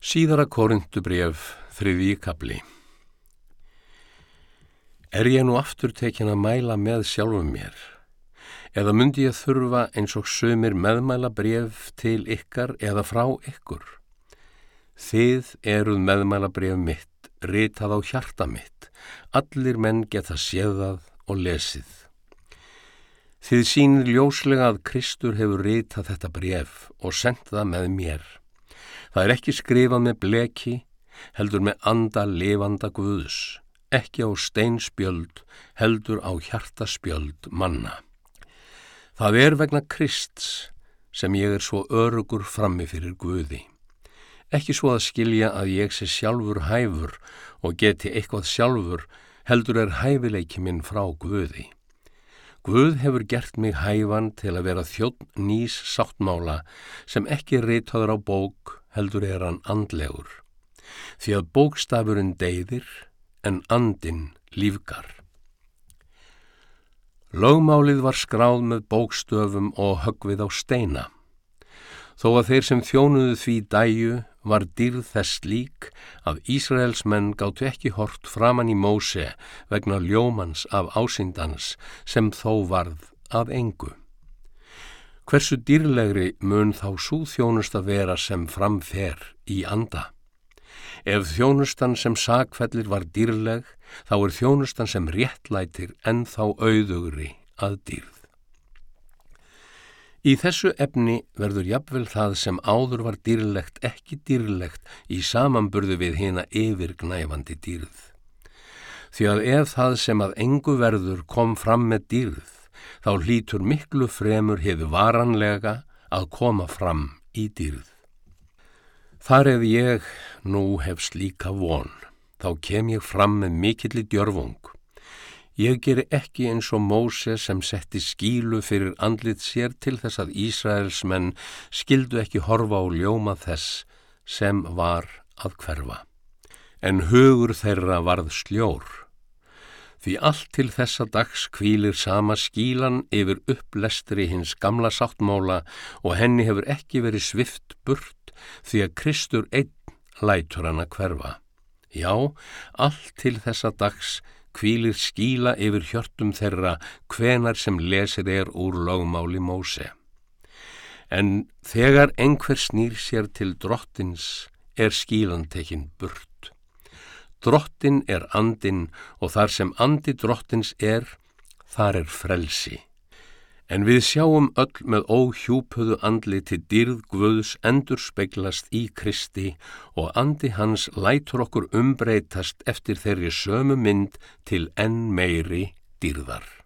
Síðara korindubref, þriði kapli. Er ég nú aftur tekin að mæla með sjálfum mér? Eða myndi ég þurfa eins og sömur meðmæla bref til ykkar eða frá ykkur? Þið eruð meðmæla bref mitt, ritað á hjarta mitt. Allir menn geta séðað og lesið. Þið sínir ljóslega að Kristur hefur ritað þetta bref og sendt það með mér. Það er ekki skrifað með bleki, heldur með anda lifanda guðus, ekki á steinspjöld, heldur á hjartaspjöld manna. Það er vegna Krists sem ég er svo örugur frammi fyrir guði. Ekki svo að skilja að ég sé sjálfur hæfur og geti eitthvað sjálfur, heldur er hæfileiki minn frá guði. Guð hefur gert mig hæfan til að vera þjótt nýs sáttmála sem ekki reytaður á bók heldur er hann andlegur. Því að bókstafurinn deyðir en andin lífgar. Lögmálið var skráð með bókstöfum og högvið á steina. Þó að þeir sem þjónuðu því dæju var dýrð þess lík að Ísraels menn gáttu ekki hort framann í Móse vegna ljómans af ásindans sem þó varð af engu. Hversu dýrlegri mun þá svo þjónust að vera sem framfer í anda? Ef þjónustan sem sakfellir var dýrleg, þá er þjónustan sem réttlætir en þá auðugri að dýrð. Í þessu efni verður jafnvel það sem áður var dýrlegt ekki dýrlegt í samanburðu við hina yfirgnæfandi dýrð. Því að ef það sem að engu verður kom fram með dýrð, þá hlítur miklu fremur hefur varanlega að koma fram í dýrð. Þar ef ég nú hef slíka von, þá kem ég fram með mikilli djörfung Ég geri ekki eins og Móse sem setti skílu fyrir andlit sér til þess að Ísraels menn skildu ekki horfa á ljóma þess sem var að hverfa. En hugur þeirra varð sljór. Því allt til þessa dags kvílir sama skílan yfir upplestri hins gamla sáttmála og henni hefur ekki verið svift burt því að Kristur einn lætur hann að hverfa. Já, allt til þessa dags kvílir skíla yfir hjörtum þeirra hvenar sem lesið er úr lögmáli Móse. En þegar einhver snýr sér til drottins er skílan tekinn burt. Drottin er andin og þar sem andi drottins er, þar er frelsi. En við sjáum öll með óhjúpuðu andli til dýrð Guðs endur speiklast í Kristi og andi hans lætur okkur umbreytast eftir þeirri sömu mynd til enn meiri dýrðar.